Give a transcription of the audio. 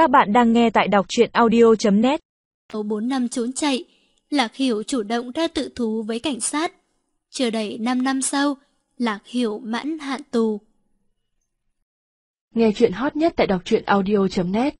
Các bạn đang nghe tại đọc truyện audio.net Sau 4 năm trốn chạy, Lạc Hiểu chủ động ra tự thú với cảnh sát. Chưa đầy 5 năm sau, Lạc Hiểu mãn hạn tù. Nghe chuyện hot nhất tại đọc truyện audio.net